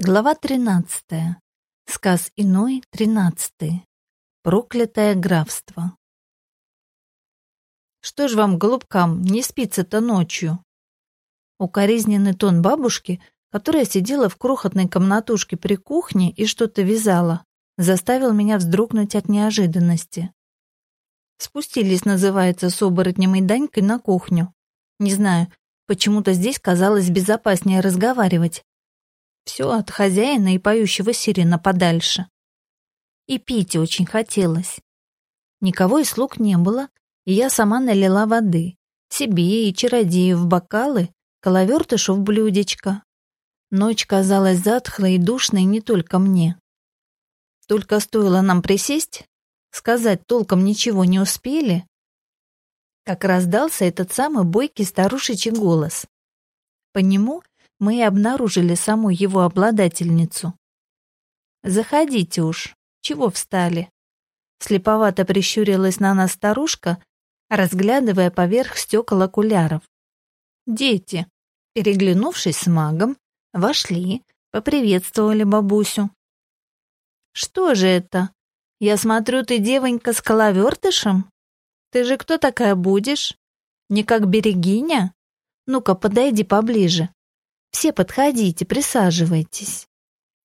Глава 13. Сказ иной, 13. Проклятое графство. Что ж вам, голубкам, не спится-то ночью? Укоризненный тон бабушки, которая сидела в крохотной комнатушке при кухне и что-то вязала, заставил меня вздрогнуть от неожиданности. Спустились, называется, с оборотнем и Данькой на кухню. Не знаю, почему-то здесь казалось безопаснее разговаривать, все от хозяина и поющего сирена подальше. И пить очень хотелось. Никого из слуг не было, и я сама налила воды. Себе и чародею в бокалы, коловертышу в блюдечко. Ночь казалась затхлой и душной не только мне. Только стоило нам присесть, сказать толком ничего не успели, как раздался этот самый бойкий старушечий голос. По нему мы и обнаружили саму его обладательницу. «Заходите уж, чего встали?» Слеповато прищурилась на нас старушка, разглядывая поверх стекол окуляров. Дети, переглянувшись с магом, вошли, поприветствовали бабусю. «Что же это? Я смотрю, ты девонька с коловертышем? Ты же кто такая будешь? Не как берегиня? Ну-ка, подойди поближе. Все подходите, присаживайтесь.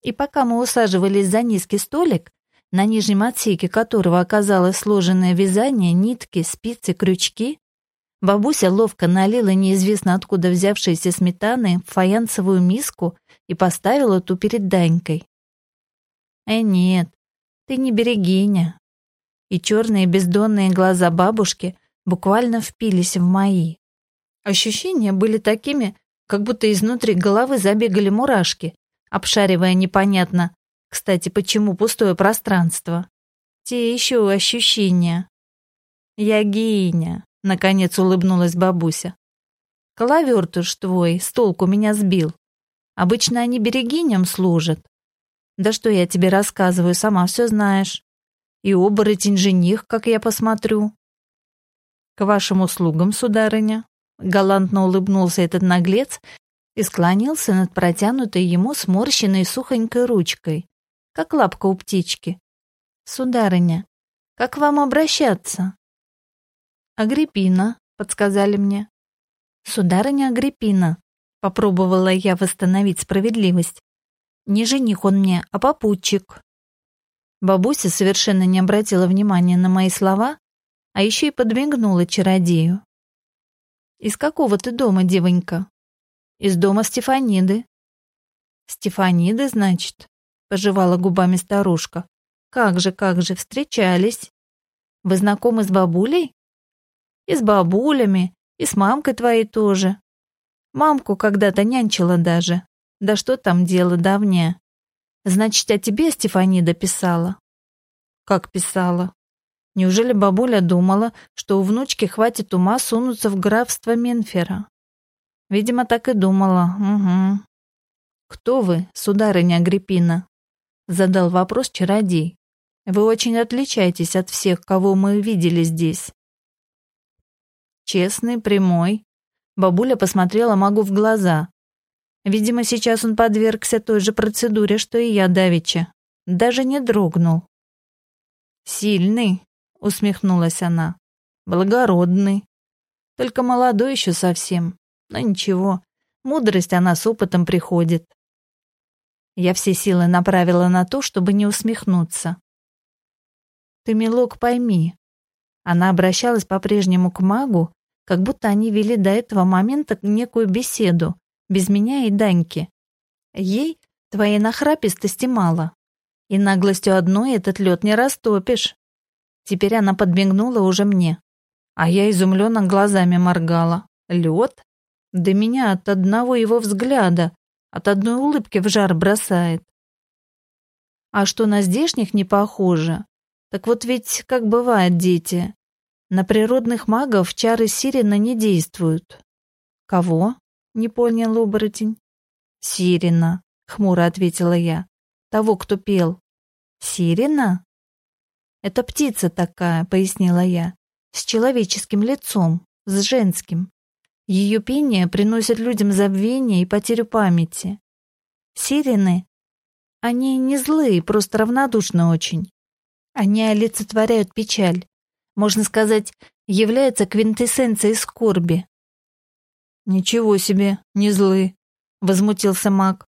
И пока мы усаживались за низкий столик, на нижнем отсеке которого оказалось сложенное вязание, нитки, спицы, крючки, бабуся ловко налила неизвестно откуда взявшиеся сметаны в фаянсовую миску и поставила ту перед Данькой. «Э, нет, ты не берегиня». И черные бездонные глаза бабушки буквально впились в мои. Ощущения были такими, как будто изнутри головы забегали мурашки, обшаривая непонятно, кстати, почему пустое пространство. Те еще ощущения. «Я геня», — наконец улыбнулась бабуся. «Коловертыш твой с толку меня сбил. Обычно они берегиням служат. Да что я тебе рассказываю, сама все знаешь. И оборотень жених, как я посмотрю». «К вашим услугам, сударыня», Галантно улыбнулся этот наглец и склонился над протянутой ему сморщенной сухонькой ручкой, как лапка у птички. «Сударыня, как вам обращаться?» «Агриппина», — подсказали мне. «Сударыня Агриппина», — попробовала я восстановить справедливость. «Не жених он мне, а попутчик». Бабуся совершенно не обратила внимания на мои слова, а еще и подмигнула чародею. «Из какого ты дома, девонька?» «Из дома Стефаниды». «Стефаниды, значит?» — пожевала губами старушка. «Как же, как же, встречались. Вы знакомы с бабулей?» «И с бабулями, и с мамкой твоей тоже. Мамку когда-то нянчила даже. Да что там дело давнее. Значит, о тебе Стефанида писала?» «Как писала?» Неужели бабуля думала, что у внучки хватит ума сунуться в графство Менфера? Видимо, так и думала. Угу. «Кто вы, сударыня Агриппина?» Задал вопрос чародей. «Вы очень отличаетесь от всех, кого мы видели здесь». Честный, прямой. Бабуля посмотрела магу в глаза. Видимо, сейчас он подвергся той же процедуре, что и я давеча. Даже не дрогнул. Сильный, усмехнулась она. Благородный. Только молодой еще совсем. Но ничего, мудрость она с опытом приходит. Я все силы направила на то, чтобы не усмехнуться. Ты, милок, пойми. Она обращалась по-прежнему к магу, как будто они вели до этого момента некую беседу, без меня и Даньки. Ей твоей нахрапистости мало. И наглостью одной этот лед не растопишь. Теперь она подмигнула уже мне. А я изумленно глазами моргала. Лед? Да меня от одного его взгляда, от одной улыбки в жар бросает. А что на здешних не похоже? Так вот ведь, как бывает, дети, на природных магов чары Сирена не действуют. Кого? Не понял оборотень. Сирена, хмуро ответила я. Того, кто пел. Сирена? «Это птица такая», — пояснила я, — «с человеческим лицом, с женским. Ее пение приносит людям забвение и потерю памяти. Сирены они не злые, просто равнодушны очень. Они олицетворяют печаль. Можно сказать, являются квинтэссенцией скорби. «Ничего себе, не злы», — возмутился маг.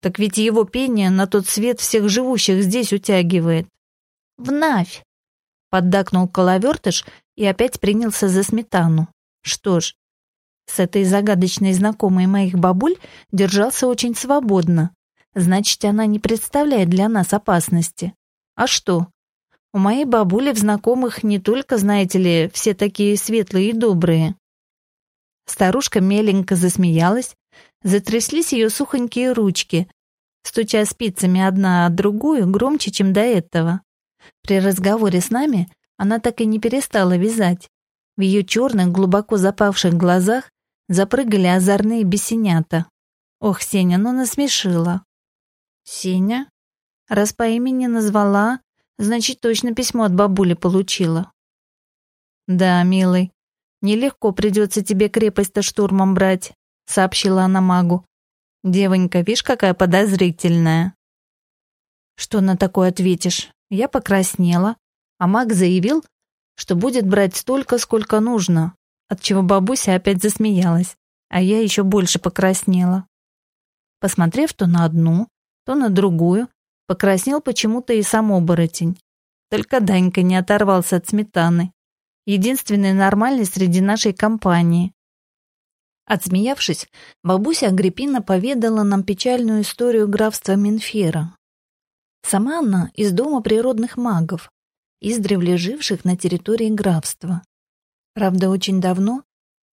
«Так ведь его пение на тот свет всех живущих здесь утягивает». «В Навь!» — поддакнул коловертыш и опять принялся за сметану. Что ж, с этой загадочной знакомой моих бабуль держался очень свободно. Значит, она не представляет для нас опасности. А что? У моей бабули в знакомых не только, знаете ли, все такие светлые и добрые. Старушка меленько засмеялась, затряслись ее сухонькие ручки, стуча спицами одна от другую громче, чем до этого. При разговоре с нами она так и не перестала вязать. В ее черных, глубоко запавших глазах запрыгали озорные бесенята. Ох, Сеня, ну насмешила. Сеня? Раз по имени назвала, значит, точно письмо от бабули получила. Да, милый, нелегко придется тебе крепость-то штурмом брать, сообщила она магу. Девонька, видишь, какая подозрительная. Что на такое ответишь? Я покраснела, а маг заявил, что будет брать столько, сколько нужно, от чего бабуся опять засмеялась, а я еще больше покраснела. Посмотрев то на одну, то на другую, покраснел почему-то и сам оборотень. Только Данька не оторвался от сметаны. Единственный нормальный среди нашей компании. Отсмеявшись, бабуся Агриппина поведала нам печальную историю графства Минфера. Сама она из дома природных магов, издревле живших на территории графства. Правда, очень давно,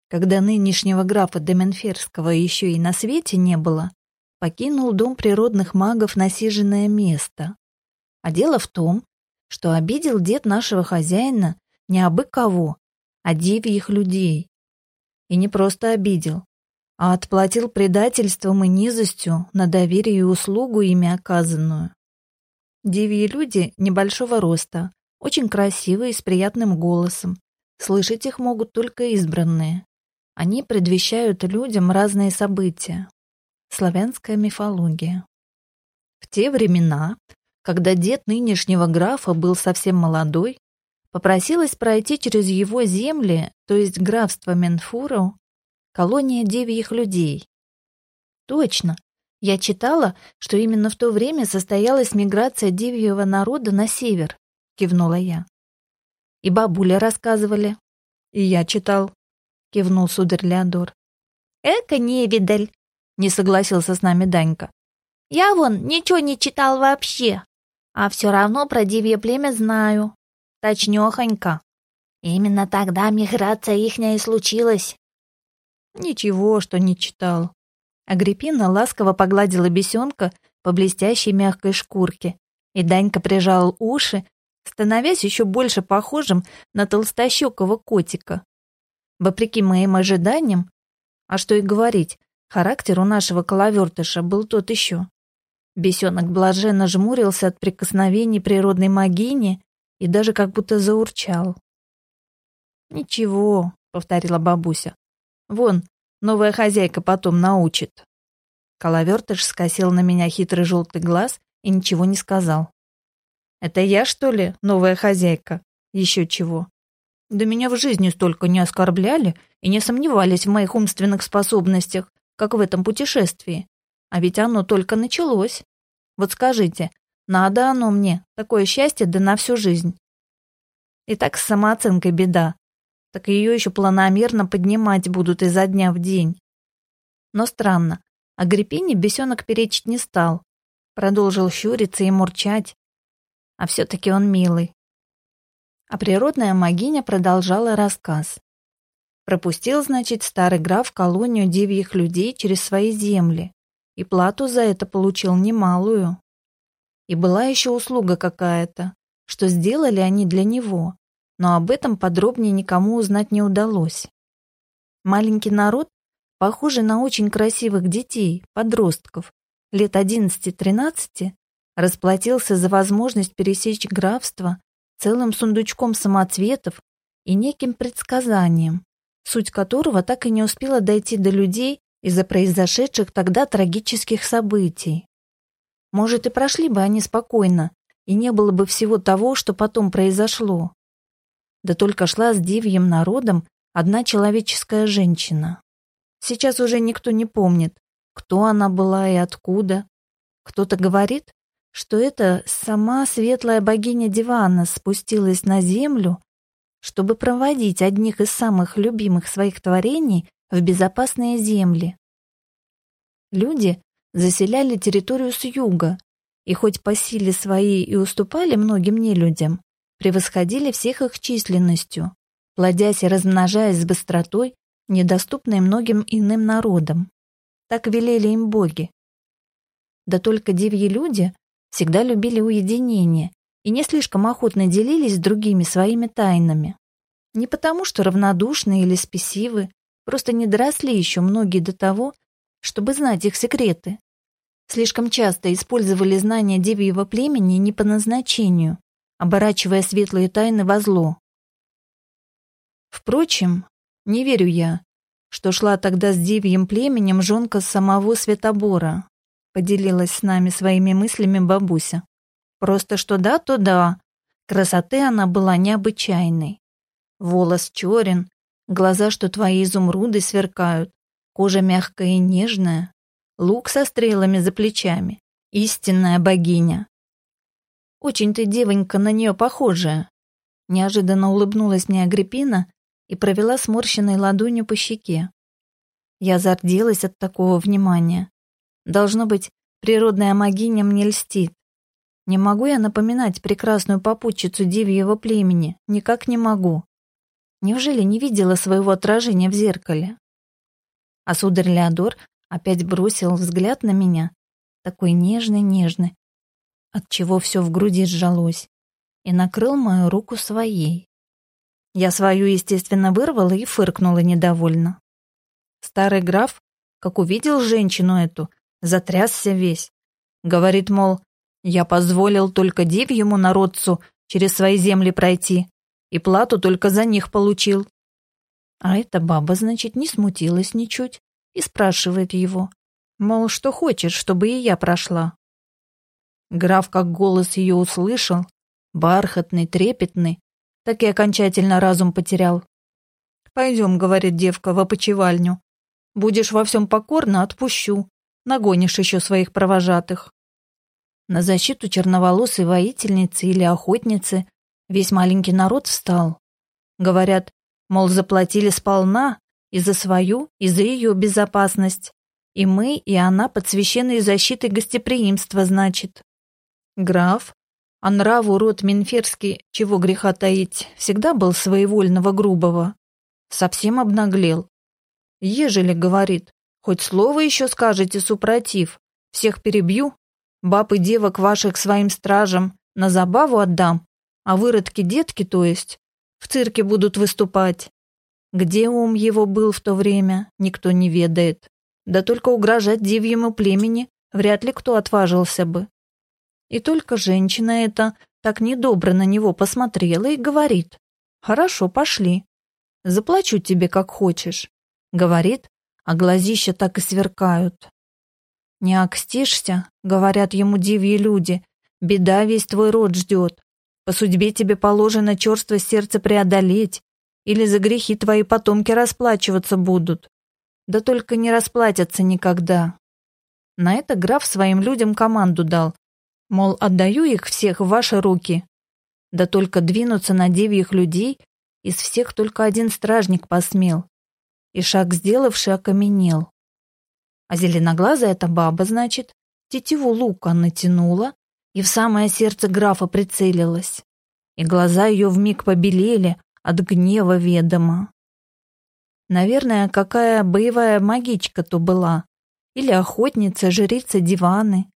когда нынешнего графа Деменферского еще и на свете не было, покинул дом природных магов насиженное место. А дело в том, что обидел дед нашего хозяина не абы кого, а девьих людей. И не просто обидел, а отплатил предательством и низостью на доверие и услугу ими оказанную. Девьи люди небольшого роста, очень красивые, с приятным голосом. Слышать их могут только избранные. Они предвещают людям разные события. Славянская мифология. В те времена, когда дед нынешнего графа был совсем молодой, попросилась пройти через его земли, то есть графство Менфуру, колония девьих людей. Точно, я читала, что именно в то время состоялась миграция девьего народа на север, — кивнула я. «И бабуля рассказывали». «И я читал», — кивнул сударь Леодор. «Эка невидаль», — не согласился с нами Данька. «Я вон ничего не читал вообще, а все равно про дивье племя знаю. Точнёхонько. Именно тогда миграция ихняя и случилась». «Ничего, что не читал». Агриппина ласково погладила бесенка по блестящей мягкой шкурке, и Данька прижал уши становясь еще больше похожим на толстощекого котика. Вопреки моим ожиданиям, а что и говорить, характер у нашего коловертыша был тот еще. Бесенок блаженно жмурился от прикосновений природной магини и даже как будто заурчал. «Ничего», — повторила бабуся. «Вон, новая хозяйка потом научит». Коловертыш скосил на меня хитрый желтый глаз и ничего не сказал. Это я, что ли, новая хозяйка? Еще чего? Да меня в жизни столько не оскорбляли и не сомневались в моих умственных способностях, как в этом путешествии. А ведь оно только началось. Вот скажите, надо оно мне, такое счастье да на всю жизнь. И так с самооценкой беда. Так ее еще планомерно поднимать будут изо дня в день. Но странно, Агриппине бесенок перечить не стал. Продолжил щуриться и мурчать, а все-таки он милый. А природная магиня продолжала рассказ. Пропустил, значит, старый граф колонию девьих людей через свои земли, и плату за это получил немалую. И была еще услуга какая-то, что сделали они для него, но об этом подробнее никому узнать не удалось. Маленький народ, похожий на очень красивых детей, подростков, лет 11-13, расплатился за возможность пересечь графство целым сундучком самоцветов и неким предсказанием, суть которого так и не успела дойти до людей из-за произошедших тогда трагических событий. Может, и прошли бы они спокойно, и не было бы всего того, что потом произошло. Да только шла с дивьим народом одна человеческая женщина. Сейчас уже никто не помнит, кто она была и откуда. Кто-то говорит, что это сама светлая богиня Дивана спустилась на землю, чтобы проводить одних из самых любимых своих творений в безопасные земли. Люди заселяли территорию с юга, и хоть по силе своей и уступали многим нелюдям, превосходили всех их численностью, плодясь и размножаясь с быстротой, недоступной многим иным народам. Так велели им боги. Да только дивьи люди всегда любили уединение и не слишком охотно делились с другими своими тайнами. Не потому, что равнодушны или спесивы, просто не доросли еще многие до того, чтобы знать их секреты. Слишком часто использовали знания девьего племени не по назначению, оборачивая светлые тайны во зло. Впрочем, не верю я, что шла тогда с девьим племенем жонка самого Светобора, поделилась с нами своими мыслями бабуся. Просто что да, то да. Красоты она была необычайной. Волос черен, глаза, что твои изумруды сверкают, кожа мягкая и нежная, лук со стрелами за плечами. Истинная богиня. Очень ты, девонька, на нее похожая. Неожиданно улыбнулась мне Агриппина и провела сморщенной ладонью по щеке. Я зарделась от такого внимания. Должно быть, природная магиня мне льстит. Не могу я напоминать прекрасную попутчицу девьего племени, никак не могу. Неужели не видела своего отражения в зеркале? А сударь Леодор опять бросил взгляд на меня, такой нежный-нежный, от чего все в груди сжалось, и накрыл мою руку своей. Я свою, естественно, вырвала и фыркнула недовольно. Старый граф, как увидел женщину эту, затрясся весь. Говорит, мол, я позволил только девьему народцу через свои земли пройти, и плату только за них получил. А эта баба, значит, не смутилась ничуть и спрашивает его, мол, что хочешь, чтобы и я прошла. Граф, как голос ее услышал, бархатный, трепетный, так и окончательно разум потерял. «Пойдем», — говорит девка, — «в опочивальню. Будешь во всем покорно, отпущу. Нагонишь еще своих провожатых». На защиту черноволосой воительницы или охотницы весь маленький народ встал. Говорят, мол, заплатили сполна, и за свою, и за ее безопасность. И мы, и она под священной защитой гостеприимства, значит. Граф, а нраву род Минферский, чего греха таить, всегда был своевольного грубого. Совсем обнаглел. Ежели, говорит, хоть слово еще скажете супротив, всех перебью, баб и девок ваших своим стражам на забаву отдам, а выродки-детки, то есть, в цирке будут выступать. Где ум его был в то время, никто не ведает. Да только угрожать дивьему племени вряд ли кто отважился бы. И только женщина эта так недобро на него посмотрела и говорит, «Хорошо, пошли. Заплачу тебе, как хочешь», — говорит, а глазища так и сверкают. «Не окстишься», — говорят ему дивьи люди, «беда весь твой род ждет. По судьбе тебе положено черство сердца преодолеть, или за грехи твои потомки расплачиваться будут. Да только не расплатятся никогда. На это граф своим людям команду дал. Мол, отдаю их всех в ваши руки. Да только двинуться на девьих людей из всех только один стражник посмел. И шаг сделавший окаменел. А зеленоглазая эта баба, значит, тетиву лука натянула и в самое сердце графа прицелилась. И глаза ее вмиг побелели, от гнева ведомо. Наверное, какая боевая магичка то была. Или охотница, жрица диваны.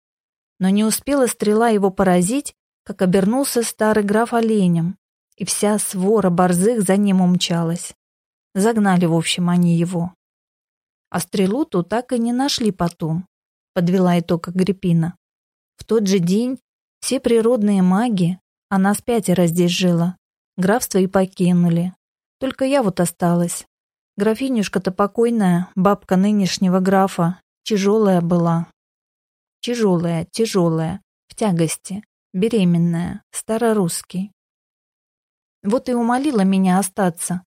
Но не успела стрела его поразить, как обернулся старый граф оленем, и вся свора борзых за ним умчалась. Загнали, в общем, они его. А стрелу ту так и не нашли потом, подвела итог Агриппина. В тот же день все природные маги, она с пятеро здесь жила, Графство и покинули. Только я вот осталась. Графинюшка-то покойная, бабка нынешнего графа, тяжелая была. Тяжелая, тяжелая, в тягости, беременная, старорусский. Вот и умолила меня остаться.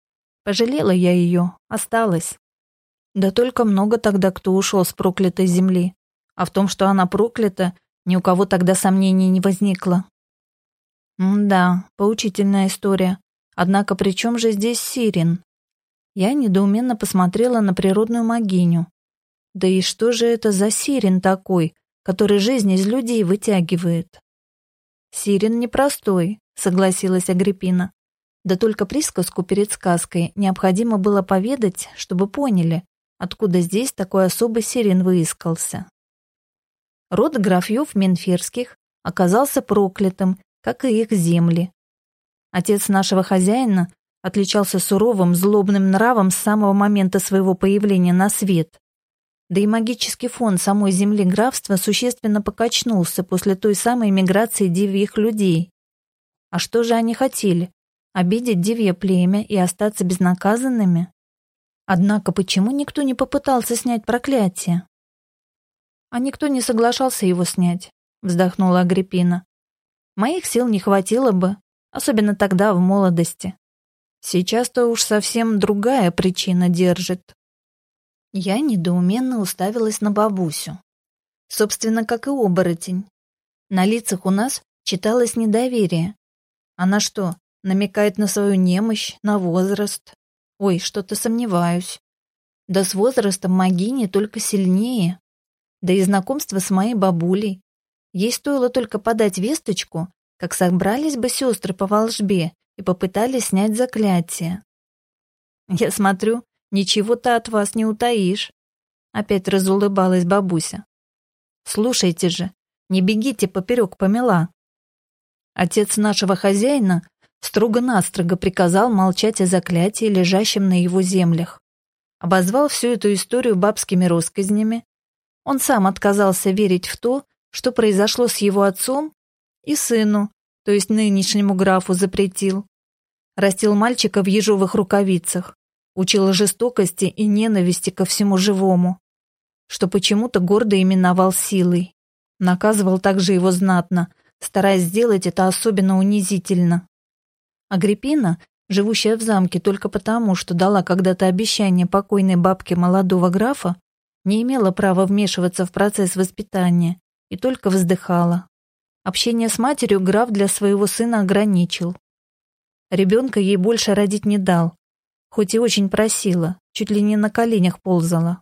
Пожалела я ее, осталась. Да только много тогда кто ушел с проклятой земли. А в том, что она проклята, ни у кого тогда сомнений не возникло. М да, поучительная история. Однако при чем же здесь Сирин? Я недоуменно посмотрела на природную могиню. Да и что же это за Сирин такой, который жизнь из людей вытягивает? Сирин непростой, согласилась Агриппина. Да только присказку перед сказкой необходимо было поведать, чтобы поняли, откуда здесь такой особый Сирин выискался. Род графьев Менферских оказался проклятым, как и их земли. Отец нашего хозяина отличался суровым, злобным нравом с самого момента своего появления на свет. Да и магический фон самой земли графства существенно покачнулся после той самой миграции дивьих людей. А что же они хотели? Обидеть дивье племя и остаться безнаказанными? Однако почему никто не попытался снять проклятие? А никто не соглашался его снять, вздохнула Агриппина. Моих сил не хватило бы, особенно тогда, в молодости. Сейчас-то уж совсем другая причина держит. Я недоуменно уставилась на бабусю. Собственно, как и оборотень. На лицах у нас читалось недоверие. Она что, намекает на свою немощь, на возраст? Ой, что-то сомневаюсь. Да с возрастом Магини только сильнее да и знакомство с моей бабулей. Ей стоило только подать весточку, как собрались бы сестры по волжбе и попытались снять заклятие. «Я смотрю, ничего-то от вас не утаишь», — опять разулыбалась бабуся. «Слушайте же, не бегите поперек помела». Отец нашего хозяина строго-настрого приказал молчать о заклятии, лежащем на его землях. Обозвал всю эту историю бабскими россказнями, он сам отказался верить в то, что произошло с его отцом и сыну, то есть нынешнему графу запретил. Растил мальчика в ежовых рукавицах, учил жестокости и ненависти ко всему живому, что почему-то гордо именовал силой. Наказывал также его знатно, стараясь сделать это особенно унизительно. Агриппина, живущая в замке только потому, что дала когда-то обещание покойной бабке молодого графа, не имела права вмешиваться в процесс воспитания и только вздыхала. Общение с матерью граф для своего сына ограничил. Ребенка ей больше родить не дал, хоть и очень просила, чуть ли не на коленях ползала.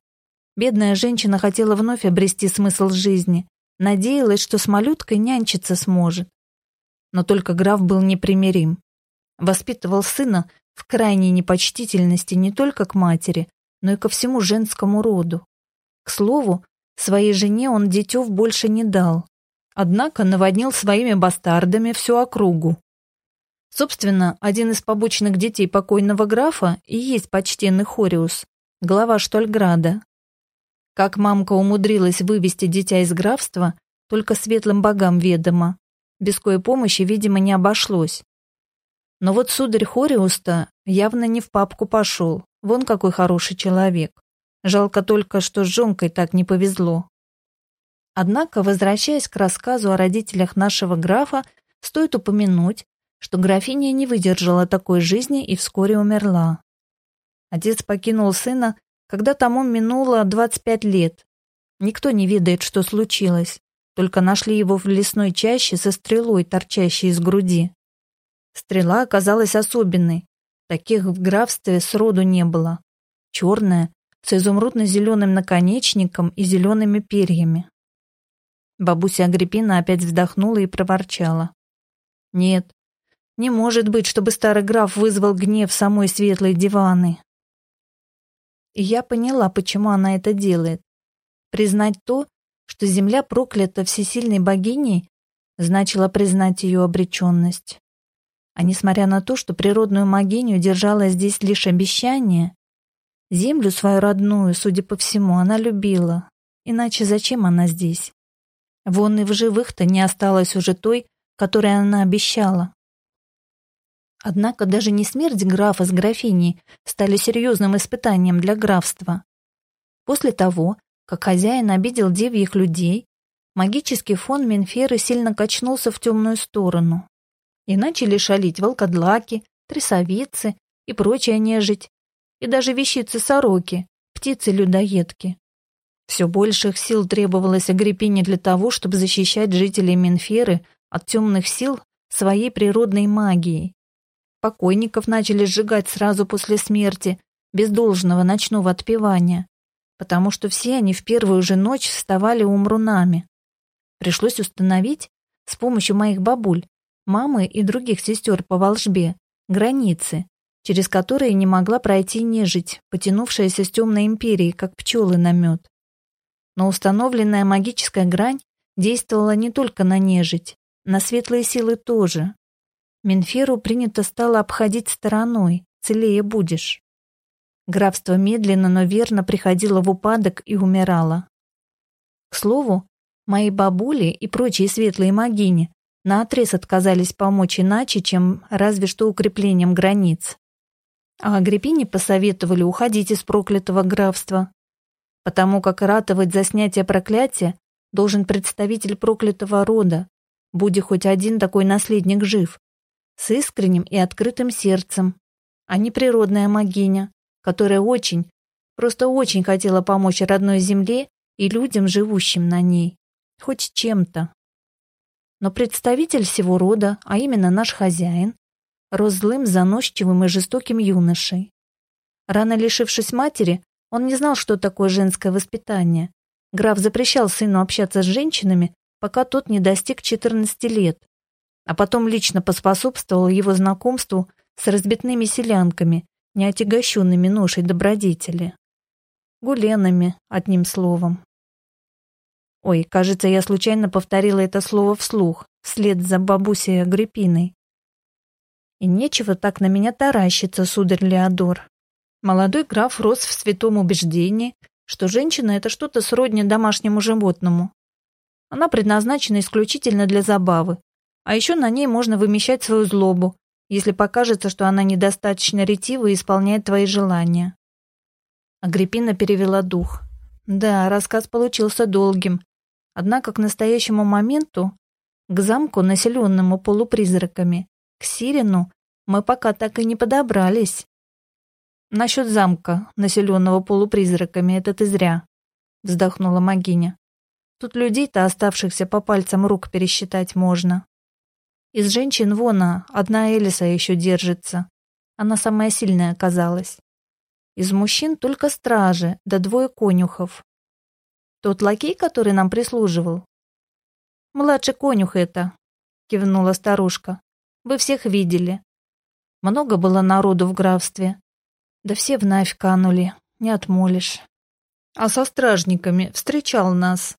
Бедная женщина хотела вновь обрести смысл жизни, надеялась, что с малюткой нянчиться сможет. Но только граф был непримирим. Воспитывал сына в крайней непочтительности не только к матери, но и ко всему женскому роду. К слову, своей жене он детев больше не дал, однако наводнил своими бастардами всю округу. Собственно, один из побочных детей покойного графа и есть почтенный Хориус, глава Штольграда. Как мамка умудрилась вывести дитя из графства, только светлым богам ведомо. Без кое помощи, видимо, не обошлось. Но вот сударь Хориуста явно не в папку пошел, вон какой хороший человек. Жалко только, что с Жонкой так не повезло. Однако, возвращаясь к рассказу о родителях нашего графа, стоит упомянуть, что графиня не выдержала такой жизни и вскоре умерла. Отец покинул сына, когда тому минуло 25 лет. Никто не ведает, что случилось, только нашли его в лесной чаще со стрелой, торчащей из груди. Стрела оказалась особенной, таких в графстве сроду не было. Черная, с изумрудно-зеленым наконечником и зелеными перьями. Бабуся Агриппина опять вздохнула и проворчала. «Нет, не может быть, чтобы старый граф вызвал гнев самой светлой диваны». Я поняла, почему она это делает. Признать то, что земля проклята всесильной богиней, значило признать ее обреченность. А несмотря на то, что природную могиню держала здесь лишь обещание, Землю свою родную, судя по всему, она любила. Иначе зачем она здесь? Вон и в живых-то не осталось уже той, которой она обещала. Однако даже не смерть графа с графиней стали серьезным испытанием для графства. После того, как хозяин обидел девьих людей, магический фон Менферы сильно качнулся в темную сторону. И начали шалить волкодлаки, трясовицы и прочая нежить, и даже вещицы-сороки, птицы-людоедки. Все больших сил требовалось Агриппине для того, чтобы защищать жителей Менферы от темных сил своей природной магией. Покойников начали сжигать сразу после смерти, без должного ночного отпевания, потому что все они в первую же ночь вставали умрунами. Пришлось установить с помощью моих бабуль, мамы и других сестер по волжбе границы, через которые не могла пройти нежить, потянувшаяся с темной империи, как пчелы на мед. Но установленная магическая грань действовала не только на нежить, на светлые силы тоже. Менферу принято стало обходить стороной, целее будешь. Графство медленно, но верно приходило в упадок и умирало. К слову, мои бабули и прочие светлые магини наотрез отказались помочь иначе, чем разве что укреплением границ. А Агриппине посоветовали уходить из проклятого графства, потому как ратовать за снятие проклятия должен представитель проклятого рода, будь хоть один такой наследник жив, с искренним и открытым сердцем, а не природная магиня, которая очень, просто очень хотела помочь родной земле и людям, живущим на ней, хоть чем-то. Но представитель всего рода, а именно наш хозяин, рос злым, заносчивым и жестоким юношей. Рано лишившись матери, он не знал, что такое женское воспитание. Граф запрещал сыну общаться с женщинами пока тот не достиг 14 лет, а потом лично поспособствовал его знакомству с разбитными селянками, не отягощенными ношей добродетели. Гуленами, одним словом. Ой, кажется, я случайно повторила это слово вслух, вслед за бабусей Агриппиной. И нечего так на меня таращиться, сударь Леодор. Молодой граф рос в святом убеждении, что женщина — это что-то сродни домашнему животному, она предназначена исключительно для забавы. А еще на ней можно вымещать свою злобу, если покажется, что она недостаточно ретива и исполняет твои желания. Агриппина перевела дух. Да, рассказ получился долгим. Однако к настоящему моменту, к замку, населенному полупризраками, к Сирину, мы пока так и не подобрались. Насчет замка, населенного полупризраками, это ты зря, вздохнула Магиня. Тут людей-то оставшихся по пальцам рук пересчитать можно. Из женщин вона одна Элиса еще держится. Она самая сильная оказалась. Из мужчин только стражи, да двое конюхов. Тот лакей, который нам прислуживал. Младший конюх это, кивнула старушка. Вы всех видели. Много было народу в графстве. Да все в навь канули, не отмолишь. А со стражниками встречал нас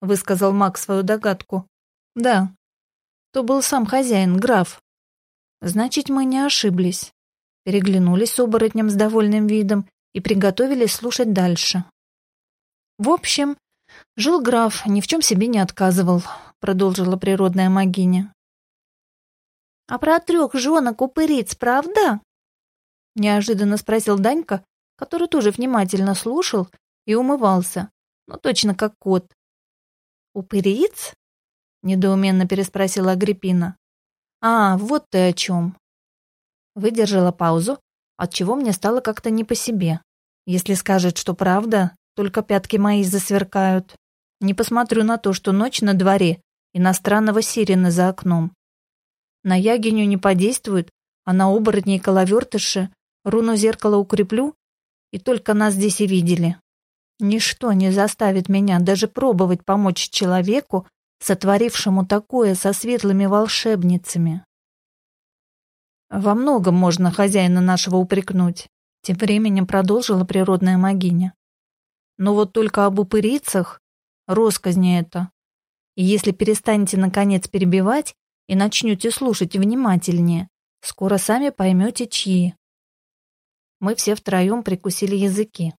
высказал Мак свою догадку. Да. То был сам хозяин, граф. Значит, мы не ошиблись. Переглянулись с оборотнем с довольным видом и приготовились слушать дальше. В общем, жил граф, ни в чем себе не отказывал, продолжила природная магиня. А про трех женок упыриц, правда? Неожиданно спросил Данька, который тоже внимательно слушал и умывался, но точно как кот. «Упыриц?» — недоуменно переспросила Агриппина. «А, вот ты о чем». Выдержала паузу, отчего мне стало как-то не по себе. Если скажет, что правда, только пятки мои засверкают. Не посмотрю на то, что ночь на дворе, иностранного сирена за окном. На ягиню не подействует, а на оборотней коловертыши руну зеркала укреплю, и только нас здесь и видели. Ничто не заставит меня даже пробовать помочь человеку, сотворившему такое со светлыми волшебницами. Во многом можно хозяина нашего упрекнуть, тем временем продолжила природная магиня. Но вот только об упырицах росказни это. И если перестанете наконец перебивать и начнете слушать внимательнее, скоро сами поймете, чьи. Мы все втроем прикусили языки.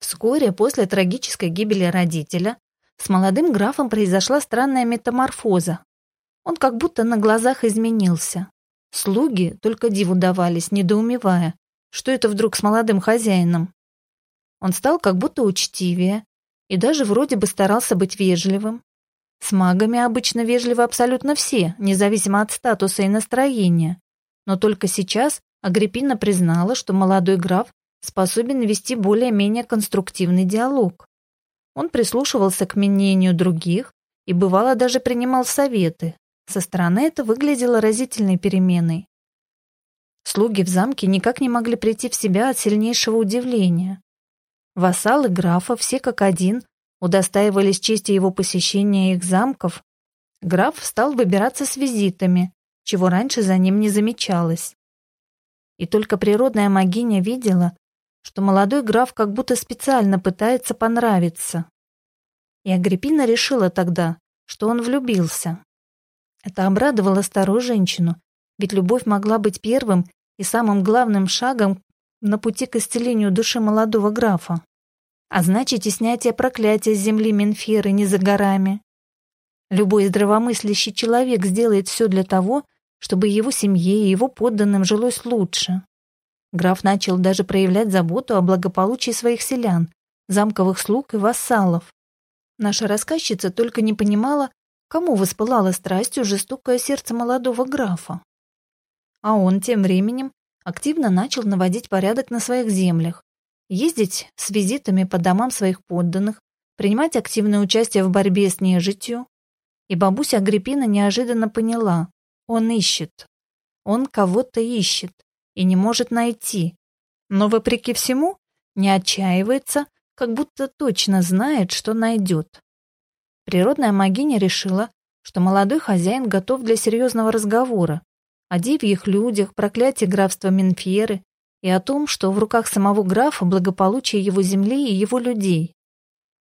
Вскоре после трагической гибели родителя с молодым графом произошла странная метаморфоза. Он как будто на глазах изменился. Слуги только диву давались, недоумевая, что это вдруг с молодым хозяином. Он стал как будто учтивее и даже вроде бы старался быть вежливым. С магами обычно вежливы абсолютно все, независимо от статуса и настроения. Но только сейчас Агриппина признала, что молодой граф способен вести более-менее конструктивный диалог. Он прислушивался к мнению других и бывало даже принимал советы. Со стороны это выглядело разительной переменой. Слуги в замке никак не могли прийти в себя от сильнейшего удивления. Вассалы графа, все как один, удостаивались чести его посещения их замков. Граф стал выбираться с визитами, чего раньше за ним не замечалось. И только природная магиня видела, что молодой граф как будто специально пытается понравиться. И Агриппина решила тогда, что он влюбился. Это обрадовало старую женщину, ведь любовь могла быть первым и самым главным шагом на пути к исцелению души молодого графа. А значит, и снятие проклятия с земли Менферы не за горами. Любой здравомыслящий человек сделает все для того, чтобы его семье и его подданным жилось лучше. Граф начал даже проявлять заботу о благополучии своих селян, замковых слуг и вассалов. Наша рассказчица только не понимала, кому воспылало страстью жестокое сердце молодого графа. А он тем временем активно начал наводить порядок на своих землях, ездить с визитами по домам своих подданных, принимать активное участие в борьбе с нежитью. И бабуся Агриппина неожиданно поняла, он ищет. Он кого-то ищет и не может найти. Но, вопреки всему, не отчаивается, как будто точно знает, что найдет. Природная магиня решила, что молодой хозяин готов для серьезного разговора, о дивьих людях, проклятии графства Менфьеры и о том, что в руках самого графа благополучие его земли и его людей.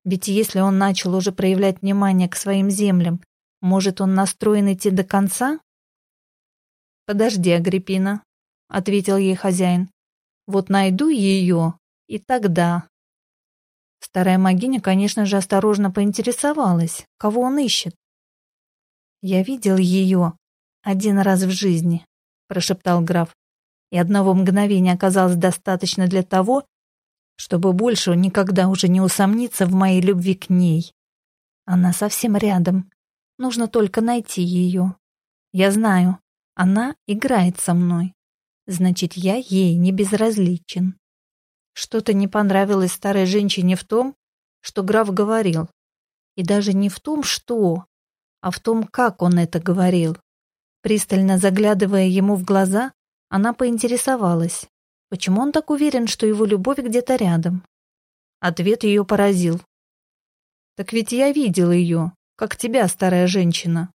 Ведь если он начал уже проявлять внимание к своим землям, может, он настроен идти до конца? «Подожди, Агриппина», — ответил ей хозяин. «Вот найду ее, и тогда...» Старая магиня, конечно же, осторожно поинтересовалась, кого он ищет. «Я видел ее один раз в жизни», — прошептал граф и одного мгновения оказалось достаточно для того, чтобы больше никогда уже не усомниться в моей любви к ней. Она совсем рядом. Нужно только найти ее. Я знаю, она играет со мной. Значит, я ей не безразличен. Что-то не понравилось старой женщине в том, что граф говорил. И даже не в том, что, а в том, как он это говорил. Пристально заглядывая ему в глаза, она поинтересовалась, почему он так уверен, что его любовь где-то рядом. Ответ ее поразил. «Так ведь я видел ее, как тебя, старая женщина».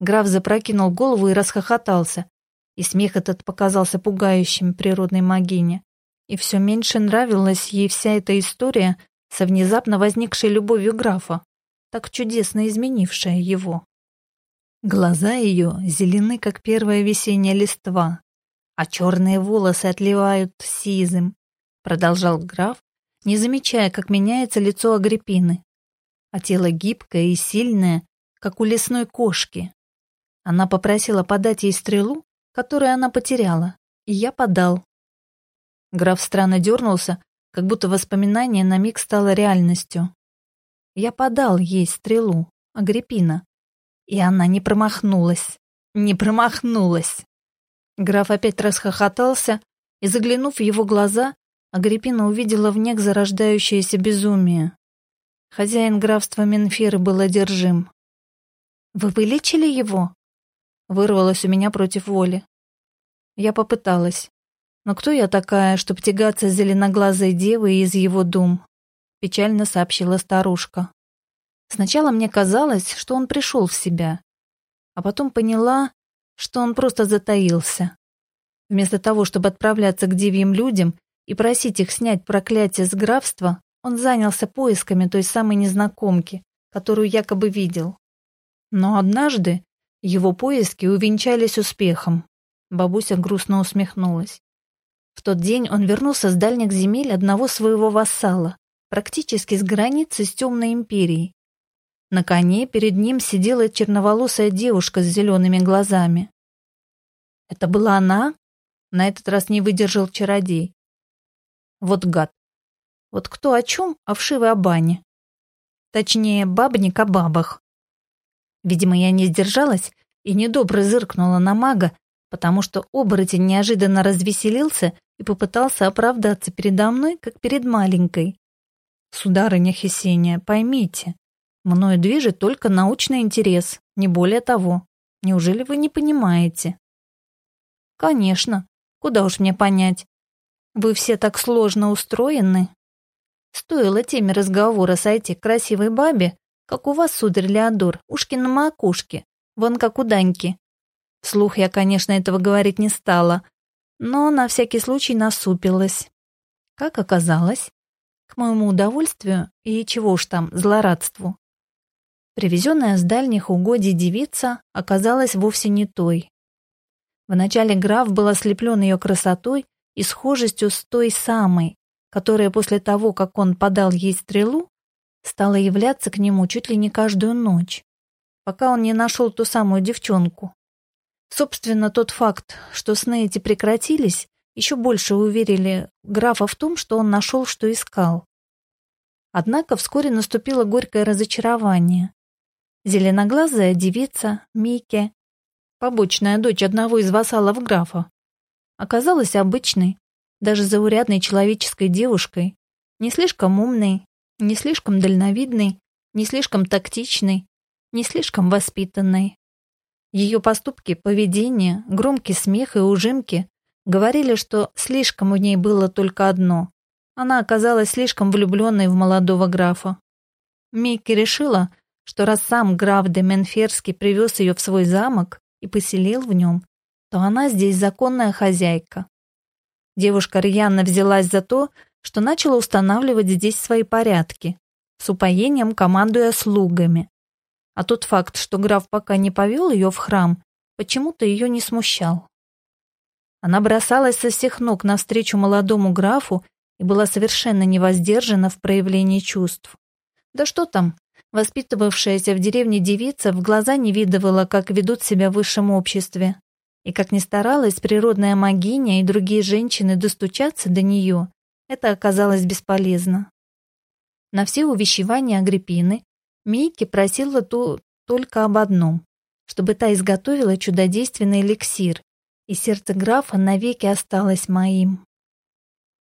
Граф запрокинул голову и расхохотался, и смех этот показался пугающим природной магине. И все меньше нравилась ей вся эта история со внезапно возникшей любовью графа, так чудесно изменившая его. Глаза ее зелены, как первая весенняя листва, а черные волосы отливают сизым, продолжал граф, не замечая, как меняется лицо Агриппины, а тело гибкое и сильное, как у лесной кошки. Она попросила подать ей стрелу, которую она потеряла, и я подал. Граф странно дернулся, как будто воспоминание на миг стало реальностью. Я подал ей стрелу, Агриппина, и она не промахнулась. Не промахнулась. Граф опять расхохотался, и, заглянув в его глаза, Агриппина увидела в них зарождающееся безумие. Хозяин графства Менфиры был одержим. «Вы вылечили его?» Вырвалось у меня против воли. Я попыталась. Но кто я такая, чтобы тягаться зеленоглазой девой из его дум? Печально сообщила старушка. Сначала мне казалось, что он пришел в себя, а потом поняла, что он просто затаился. Вместо того, чтобы отправляться к дивьим людям и просить их снять проклятие с графства, он занялся поисками той самой незнакомки, которую якобы видел. Но однажды его поиски увенчались успехом. Бабуся грустно усмехнулась. В тот день он вернулся с дальних земель одного своего вассала, практически с границы с темной империей, на коне перед ним сидела черноволосая девушка с зелеными глазами. Это была она? На этот раз не выдержал чародей. Вот гад. Вот кто о чем, а вшивы о бане. Точнее, бабник о бабах, Видимо, я не сдержалась и недобро зыркнула на мага, потому что оборотень неожиданно развеселился и попытался оправдаться передо мной, как перед маленькой. Сударыня Хесения, поймите, мною движет только научный интерес, не более того. Неужели вы не понимаете? Конечно. Куда уж мне понять? Вы все так сложно устроены. Стоило теме разговора сойти к красивой бабе, как у вас, сударь Леодор, ушки на макушке, вон как у Даньки. Вслух я, конечно, этого говорить не стала, но на всякий случай насупилась. Как оказалось, к моему удовольствию и чего уж там, злорадству. Привезенная с дальних угодий девица оказалась вовсе не той. Вначале граф был ослеплен ее красотой и схожестью с той самой, которая после того, как он подал ей стрелу, стала являться к нему чуть ли не каждую ночь, пока он не нашел ту самую девчонку. Собственно, тот факт, что сны эти прекратились, еще больше уверили графа в том, что он нашел, что искал. Однако вскоре наступило горькое разочарование. Зеленоглазая девица, Мике, побочная дочь одного из вассалов графа, оказалась обычной, даже заурядной человеческой девушкой, не слишком умной, не слишком дальновидной, не слишком тактичной, не слишком воспитанной. Ее поступки, поведение, громкий смех и ужимки говорили, что слишком у ней было только одно. Она оказалась слишком влюбленной в молодого графа. Микки решила, что раз сам граф де Менферский привез ее в свой замок и поселил в нем, то она здесь законная хозяйка. Девушка рьяно взялась за то, что начала устанавливать здесь свои порядки, с упоением командуя слугами. А тот факт, что граф пока не повел ее в храм, почему-то ее не смущал. Она бросалась со всех ног навстречу молодому графу и была совершенно невоздержана в проявлении чувств. Да что там, Воспитывавшаяся в деревне девица в глаза не видывала, как ведут себя в высшем обществе. И как ни старалась природная магиня и другие женщины достучаться до нее, это оказалось бесполезно. На все увещевания Агриппины Мейки просила ту только об одном, чтобы та изготовила чудодейственный эликсир, и сердце графа навеки осталось моим.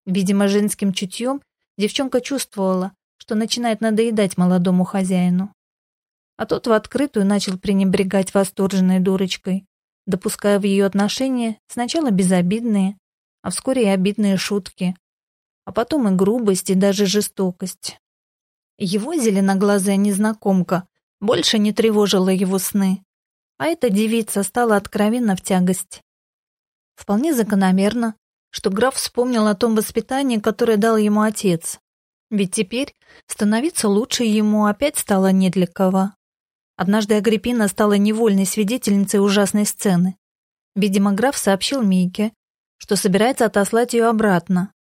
Видимо, женским чутьем девчонка чувствовала, что начинает надоедать молодому хозяину. А тот в открытую начал пренебрегать восторженной дурочкой, допуская в ее отношения сначала безобидные, а вскоре и обидные шутки, а потом и грубость, и даже жестокость. Его зеленоглазая незнакомка больше не тревожила его сны, а эта девица стала откровенно в тягость. Вполне закономерно, что граф вспомнил о том воспитании, которое дал ему отец, ведь теперь становиться лучше ему опять стало не для кого. Однажды Агриппина стала невольной свидетельницей ужасной сцены. Видимо, граф сообщил Мийке, что собирается отослать ее обратно.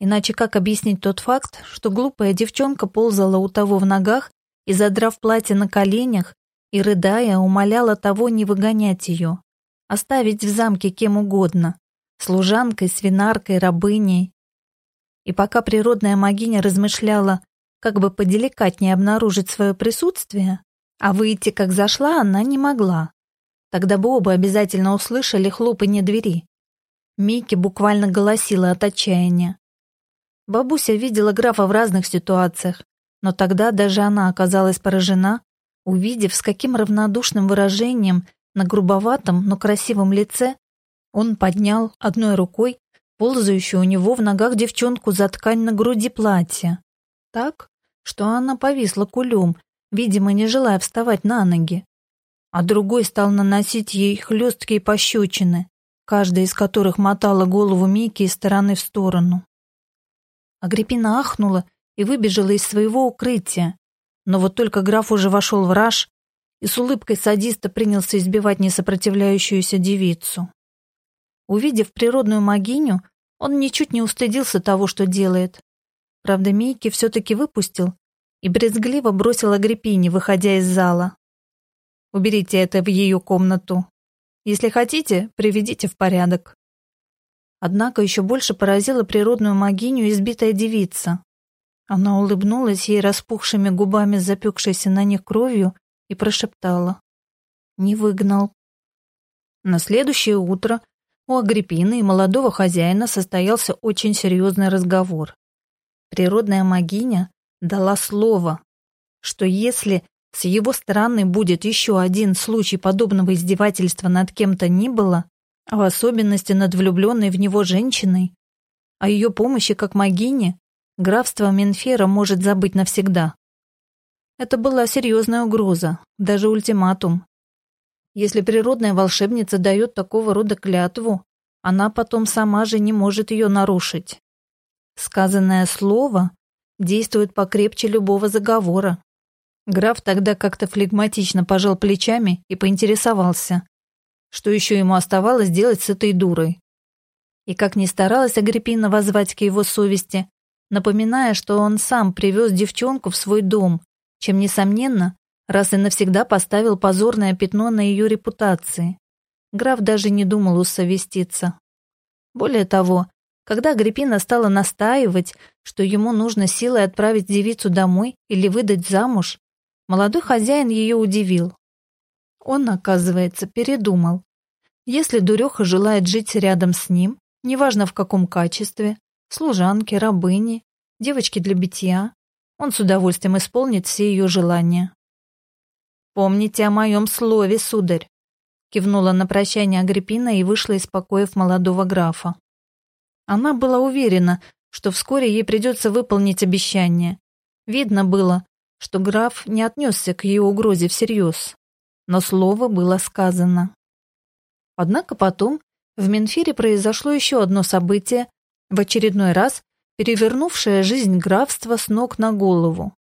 Иначе как объяснить тот факт, что глупая девчонка ползала у того в ногах и, задрав платье на коленях, и, рыдая, умоляла того не выгонять ее, оставить в замке кем угодно, служанкой, свинаркой, рабыней. И пока природная магиня размышляла, как бы поделикатнее обнаружить свое присутствие, а выйти, как зашла, она не могла. Тогда бы оба обязательно услышали хлопанье двери. Микки буквально голосила от отчаяния. Бабуся видела графа в разных ситуациях, но тогда даже она оказалась поражена, увидев, с каким равнодушным выражением на грубоватом, но красивом лице он поднял одной рукой ползающую у него в ногах девчонку за ткань на груди платья. Так, что она повисла кулем, видимо, не желая вставать на ноги. А другой стал наносить ей хлесткие пощечины, каждая из которых мотала голову Мики из стороны в сторону. Агриппина ахнула и выбежала из своего укрытия, но вот только граф уже вошел в раж и с улыбкой садиста принялся избивать несопротивляющуюся девицу. Увидев природную могиню, он ничуть не устыдился того, что делает. Правда, Мейки все-таки выпустил и брезгливо бросил Агриппине, выходя из зала. «Уберите это в ее комнату. Если хотите, приведите в порядок». Однако еще больше поразила природную могиню избитая девица. Она улыбнулась ей распухшими губами, запекшейся на них кровью, и прошептала. Не выгнал. На следующее утро у Агриппины и молодого хозяина состоялся очень серьезный разговор. Природная магиня дала слово, что если с его стороны будет еще один случай подобного издевательства над кем-то ни было, а в особенности над влюбленной в него женщиной, о ее помощи как магине, графство Менфера может забыть навсегда. Это была серьезная угроза, даже ультиматум. Если природная волшебница дает такого рода клятву, она потом сама же не может ее нарушить. Сказанное слово действует покрепче любого заговора. Граф тогда как-то флегматично пожал плечами и поинтересовался, что еще ему оставалось делать с этой дурой. И как ни старалась Агриппина возвать к его совести, напоминая, что он сам привез девчонку в свой дом, чем, несомненно, раз и навсегда поставил позорное пятно на ее репутации. Граф даже не думал усовеститься. Более того, когда Агриппина стала настаивать, что ему нужно силой отправить девицу домой или выдать замуж, Молодой хозяин ее удивил. Он, оказывается, передумал. Если дуреха желает жить рядом с ним, неважно в каком качестве, служанки, рабыни, девочки для битья, он с удовольствием исполнит все ее желания. «Помните о моем слове, сударь», кивнула на прощание Агриппина и вышла из покоев молодого графа. Она была уверена, что вскоре ей придется выполнить обещание. Видно было, что граф не отнесся к ее угрозе всерьез, но слово было сказано. Однако потом в Менфире произошло еще одно событие, в очередной раз перевернувшее жизнь графства с ног на голову.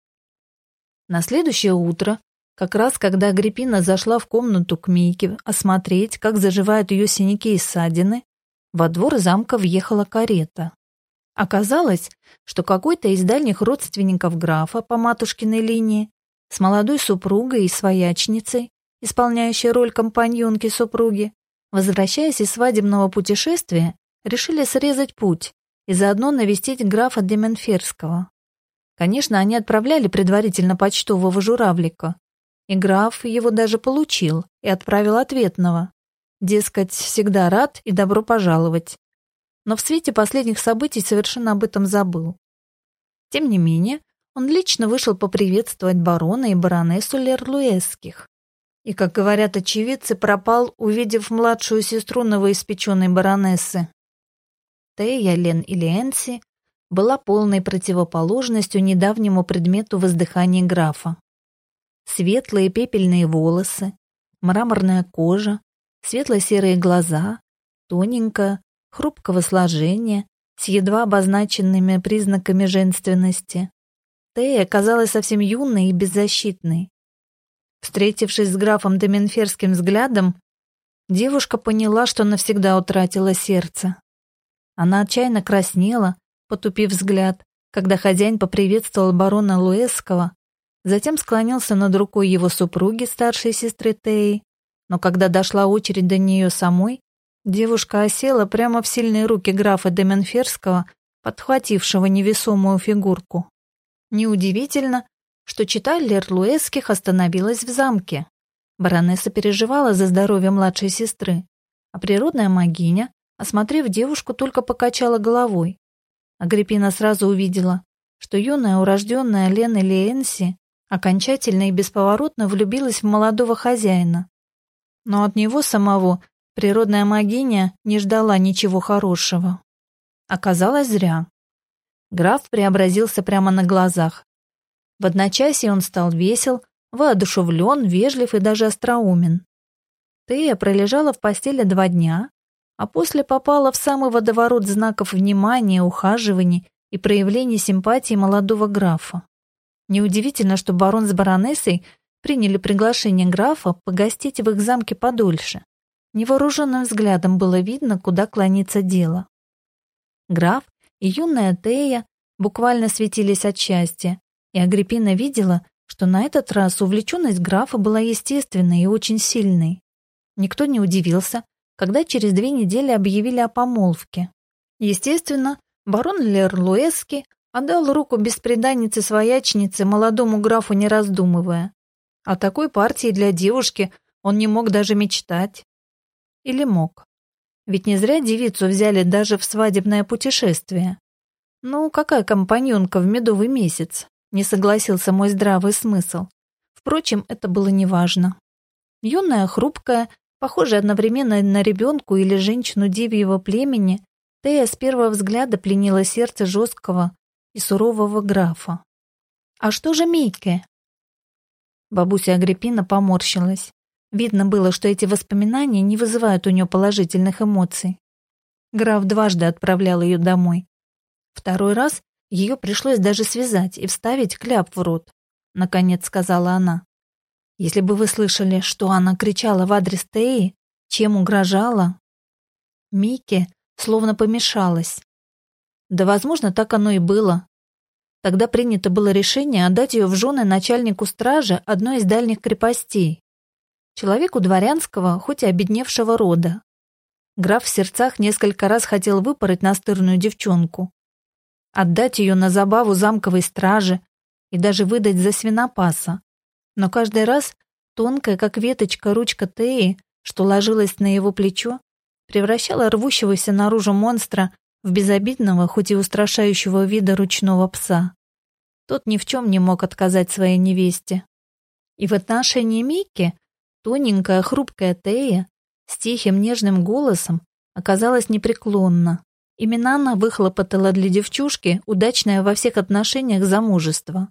На следующее утро, как раз когда Агриппина зашла в комнату к Мийке осмотреть, как заживают ее синяки и ссадины, во двор замка въехала карета. Оказалось, что какой-то из дальних родственников графа по матушкиной линии с молодой супругой и своячницей, исполняющей роль компаньонки супруги, возвращаясь из свадебного путешествия, решили срезать путь и заодно навестить графа Деменферского. Конечно, они отправляли предварительно почтового журавлика, и граф его даже получил и отправил ответного. Дескать, всегда рад и добро пожаловать но в свете последних событий совершенно об этом забыл. Тем не менее, он лично вышел поприветствовать барона и баронессу Лерлуэсских. И, как говорят очевидцы, пропал, увидев младшую сестру новоиспеченной баронессы. Тея Лен или Энси была полной противоположностью недавнему предмету воздыхания графа. Светлые пепельные волосы, мраморная кожа, светло-серые глаза, тоненькая, хрупкого сложения, с едва обозначенными признаками женственности. Тея казалась совсем юной и беззащитной. Встретившись с графом Доменферским взглядом, девушка поняла, что навсегда утратила сердце. Она отчаянно краснела, потупив взгляд, когда хозяин поприветствовал барона Луэского, затем склонился над рукой его супруги, старшей сестры Теи, но когда дошла очередь до нее самой, Девушка осела прямо в сильные руки графа Деменферского, подхватившего невесомую фигурку. Неудивительно, что читалер Луэских остановилась в замке. Баронесса переживала за здоровье младшей сестры, а природная магиня, осмотрев девушку, только покачала головой. Агриппина сразу увидела, что юная урожденная Лена Лиэнси окончательно и бесповоротно влюбилась в молодого хозяина. Но от него самого Природная магиня не ждала ничего хорошего. Оказалось зря. Граф преобразился прямо на глазах. В одночасье он стал весел, воодушевлен, вежлив и даже остроумен. Тея пролежала в постели два дня, а после попала в самый водоворот знаков внимания, ухаживаний и проявлений симпатии молодого графа. Неудивительно, что барон с баронессой приняли приглашение графа погостить в их замке подольше. Невооруженным взглядом было видно, куда клонится дело. Граф и юная Тея буквально светились от счастья, и Агриппина видела, что на этот раз увлеченность графа была естественной и очень сильной. Никто не удивился, когда через две недели объявили о помолвке. Естественно, барон Лерлуэски отдал руку беспреданнице-своячнице молодому графу, не раздумывая. О такой партии для девушки Он не мог даже мечтать. Или мог? Ведь не зря девицу взяли даже в свадебное путешествие. Ну, какая компаньонка в медовый месяц? Не согласился мой здравый смысл. Впрочем, это было неважно. Юная, хрупкая, похожая одновременно на ребенку или женщину девьего племени, Тея с первого взгляда пленила сердце жесткого и сурового графа. «А что же Мейке?» Бабуся Агриппина поморщилась. Видно было, что эти воспоминания не вызывают у нее положительных эмоций. Граф дважды отправлял ее домой. Второй раз ее пришлось даже связать и вставить кляп в рот, наконец сказала она. Если бы вы слышали, что она кричала в адрес Теи, чем угрожала. Микки словно помешалась. Да, возможно, так оно и было. Тогда принято было решение отдать ее в жены начальнику стражи одной из дальних крепостей, Человеку дворянского, хоть и обедневшего рода. Граф в сердцах несколько раз хотел выпороть настырную девчонку, отдать ее на забаву замковой стражи и даже выдать за свинопаса. Но каждый раз тонкая, как веточка, ручка Теи, что ложилась на его плечо, превращала рвущегося наружу монстра в безобидного, хоть и устрашающего вида ручного пса. Тот ни в чем не мог отказать своей невесте. И в отношении Микки Тоненькая, хрупкая Тея с тихим нежным голосом оказалась непреклонна. Именно она выхлопотала для девчушки удачное во всех отношениях замужество.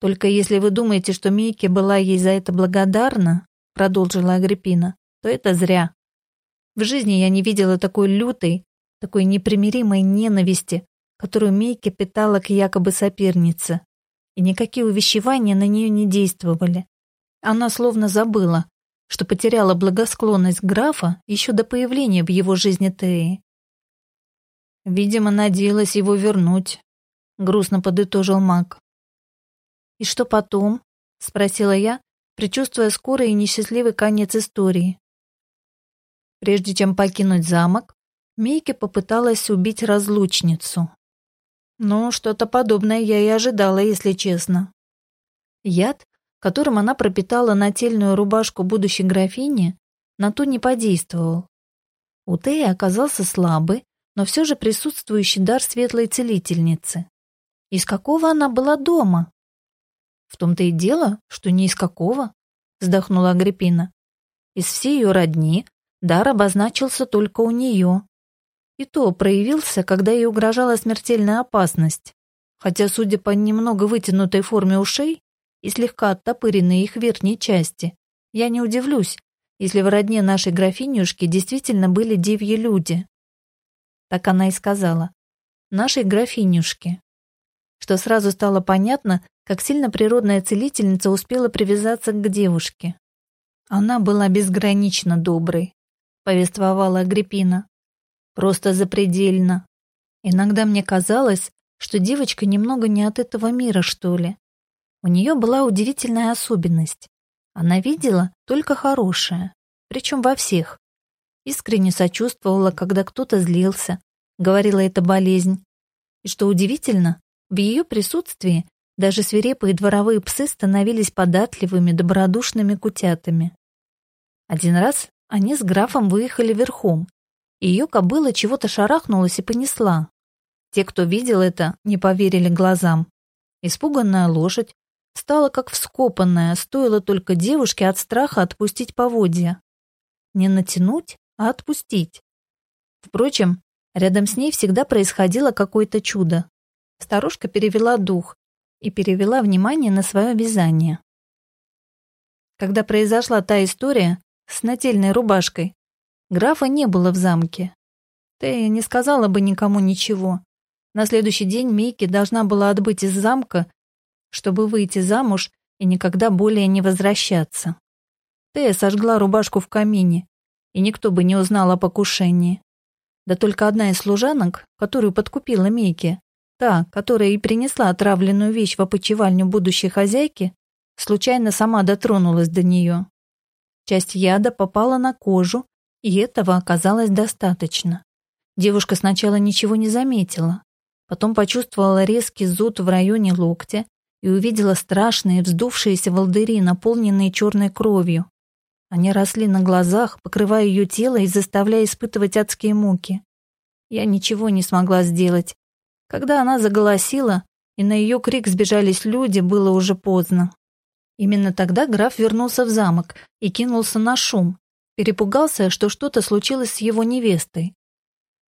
«Только если вы думаете, что Мейке была ей за это благодарна», продолжила Агриппина, то это зря. В жизни я не видела такой лютой, такой непримиримой ненависти, которую Мейке питала к якобы сопернице. И никакие увещевания на нее не действовали. Она словно забыла, что потеряла благосклонность графа еще до появления в его жизни Теи. Видимо, надеялась его вернуть, грустно подытожил маг. И что потом? спросила я, предчувствуя скорый и несчастливый конец истории. Прежде чем покинуть замок, Мейке попыталась убить разлучницу. Ну, что-то подобное я и ожидала, если честно. Яд которым она пропитала нательную рубашку будущей графини, на ту не подействовал. У Теи оказался слабый, но все же присутствующий дар светлой целительницы. Из какого она была дома? В том-то и дело, что не из какого, вздохнула Агриппина. Из всей ее родни дар обозначился только у нее. И то проявился, когда ей угрожала смертельная опасность. Хотя, судя по немного вытянутой форме ушей, и слегка оттопыренные их верхней части. Я не удивлюсь, если в родне нашей графинюшки действительно были девьи люди. Так она и сказала. Нашей графинюшки. Что сразу стало понятно, как сильно природная целительница успела привязаться к девушке. Она была безгранично доброй, повествовала Агриппина. Просто запредельно. Иногда мне казалось, что девочка немного не от этого мира, что ли. У нее была удивительная особенность. Она видела только хорошее, причем во всех. Искренне сочувствовала, когда кто-то злился, говорила это болезнь. И что удивительно, в ее присутствии даже свирепые дворовые псы становились податливыми, добродушными кутятами. Один раз они с графом выехали верхом, и ее кобыла чего-то шарахнулась и понесла. Те, кто видел это, не поверили глазам. Испуганная лошадь Стала как вскопанная, стоило только девушке от страха отпустить поводья. Не натянуть, а отпустить. Впрочем, рядом с ней всегда происходило какое-то чудо. Старушка перевела дух и перевела внимание на свое вязание. Когда произошла та история с нательной рубашкой, графа не было в замке. Ты не сказала бы никому ничего. На следующий день Мейки должна была отбыть из замка чтобы выйти замуж и никогда более не возвращаться. Тея сожгла рубашку в камине, и никто бы не узнал о покушении. Да только одна из служанок, которую подкупила Мейки, та, которая и принесла отравленную вещь в опочивальню будущей хозяйки, случайно сама дотронулась до нее. Часть яда попала на кожу, и этого оказалось достаточно. Девушка сначала ничего не заметила, потом почувствовала резкий зуд в районе локтя и увидела страшные вздувшиеся волдыри, наполненные черной кровью. Они росли на глазах, покрывая ее тело и заставляя испытывать адские муки. Я ничего не смогла сделать. Когда она заголосила, и на ее крик сбежались люди, было уже поздно. Именно тогда граф вернулся в замок и кинулся на шум. Перепугался, что что-то случилось с его невестой.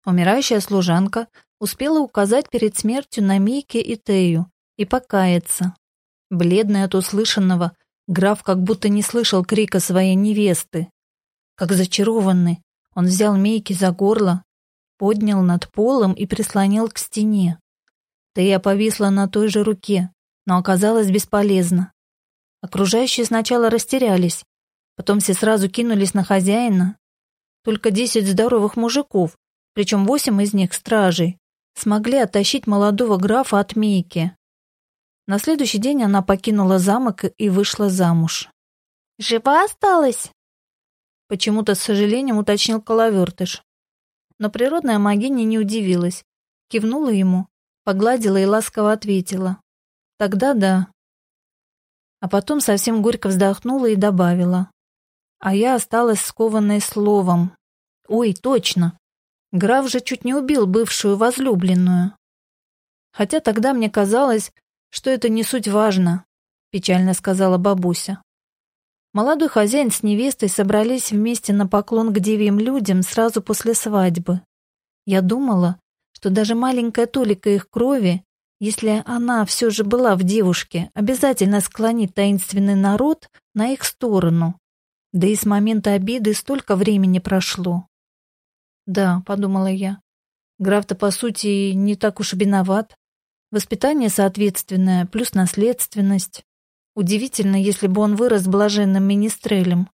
Умирающая служанка успела указать перед смертью на Мийке и Тею и покаяться. Бледный от услышанного, граф как будто не слышал крика своей невесты. Как зачарованный, он взял Мейки за горло, поднял над полом и прислонил к стене. Тея повисла на той же руке, но оказалась бесполезна. Окружающие сначала растерялись, потом все сразу кинулись на хозяина. Только десять здоровых мужиков, причем восемь из них стражей, смогли оттащить молодого графа от Мейки. На следующий день она покинула замок и вышла замуж. «Жива осталась?» Почему-то с сожалением уточнил Коловертыш. Но природная магиня не удивилась. Кивнула ему, погладила и ласково ответила. Тогда да. А потом совсем горько вздохнула и добавила. А я осталась скованной словом. Ой, точно. Граф же чуть не убил бывшую возлюбленную. Хотя тогда мне казалось, что это не суть важно, печально сказала бабуся. Молодой хозяин с невестой собрались вместе на поклон к девьим людям сразу после свадьбы. Я думала, что даже маленькая толика их крови, если она все же была в девушке, обязательно склонит таинственный народ на их сторону. Да и с момента обиды столько времени прошло. Да, подумала я. Граф-то, по сути, не так уж и виноват. Воспитание соответственное, плюс наследственность. Удивительно, если бы он вырос блаженным министрелем.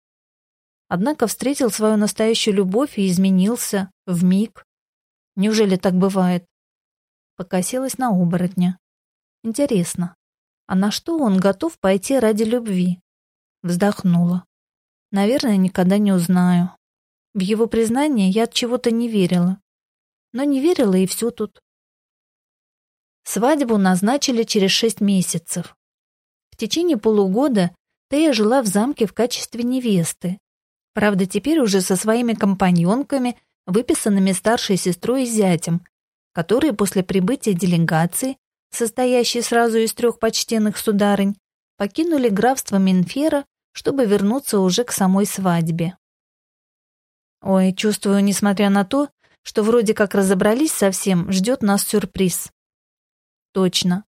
Однако встретил свою настоящую любовь и изменился в миг. Неужели так бывает? Покосилась на оборотня. Интересно, а на что он готов пойти ради любви? Вздохнула. Наверное, никогда не узнаю. В его признание я от чего-то не верила. Но не верила и все тут. Свадьбу назначили через шесть месяцев. В течение полугода Тея жила в замке в качестве невесты. Правда, теперь уже со своими компаньонками, выписанными старшей сестрой и зятем, которые после прибытия делегации, состоящей сразу из трех почтенных сударынь, покинули графство Менфера, чтобы вернуться уже к самой свадьбе. Ой, чувствую, несмотря на то, что вроде как разобрались совсем, ждет нас сюрприз. Точно.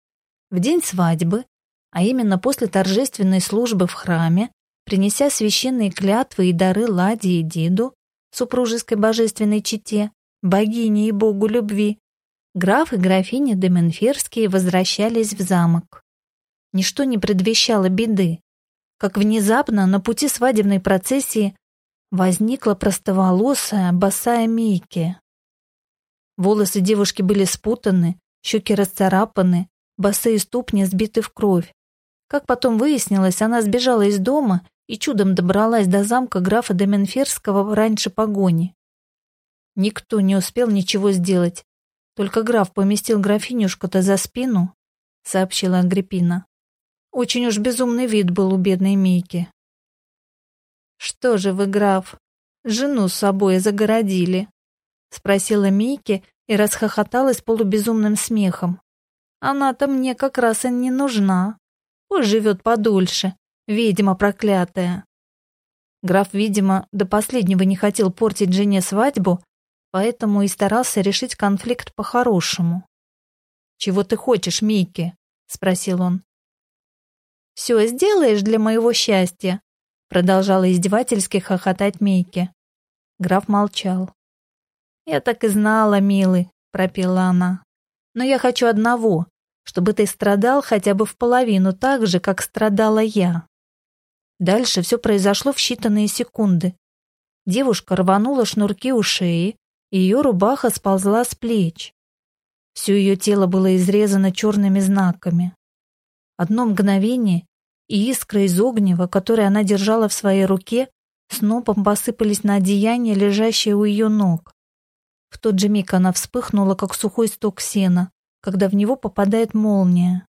В день свадьбы, а именно после торжественной службы в храме, принеся священные клятвы и дары Ладе и Диду, супружеской божественной чете, богине и богу любви, граф и графиня Деменферские возвращались в замок. Ничто не предвещало беды. Как внезапно на пути свадебной процессии возникла простоволосая, босая Мейки. Волосы девушки были спутаны, щеки расцарапаны, босые ступни сбиты в кровь. Как потом выяснилось, она сбежала из дома и чудом добралась до замка графа Доменферского раньше погони. Никто не успел ничего сделать, только граф поместил графинюшку-то за спину, сообщила Агриппина. Очень уж безумный вид был у бедной Мейки. «Что же вы, граф, жену с собой загородили?» — спросила Мейки и расхохоталась полубезумным смехом. «Она-то мне как раз и не нужна. Пусть живет подольше, ведьма проклятая». Граф, видимо, до последнего не хотел портить жене свадьбу, поэтому и старался решить конфликт по-хорошему. «Чего ты хочешь, Мейки?» — спросил он. «Все сделаешь для моего счастья», Продолжала издевательски хохотать Мейки. Граф молчал. «Я так и знала, милый», — пропела она. «Но я хочу одного, чтобы ты страдал хотя бы в половину так же, как страдала я». Дальше все произошло в считанные секунды. Девушка рванула шнурки у шеи, и ее рубаха сползла с плеч. Все ее тело было изрезано черными знаками. Одно мгновение, и искры из огнева, которые она держала в своей руке, снопом посыпались на одеяние, лежащее у ее ног. В тот же миг она вспыхнула, как сухой сток сена, когда в него попадает молния.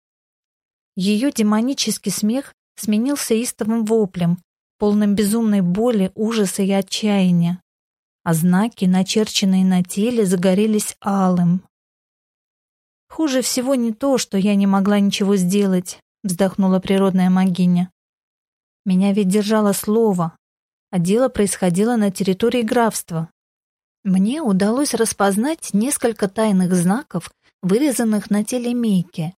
Ее демонический смех сменился истовым воплем, полным безумной боли, ужаса и отчаяния, а знаки, начерченные на теле, загорелись алым. Хуже всего не то, что я не могла ничего сделать, вздохнула природная магиня. Меня ведь держало слово, а дело происходило на территории графства. Мне удалось распознать несколько тайных знаков, вырезанных на теле Мейки.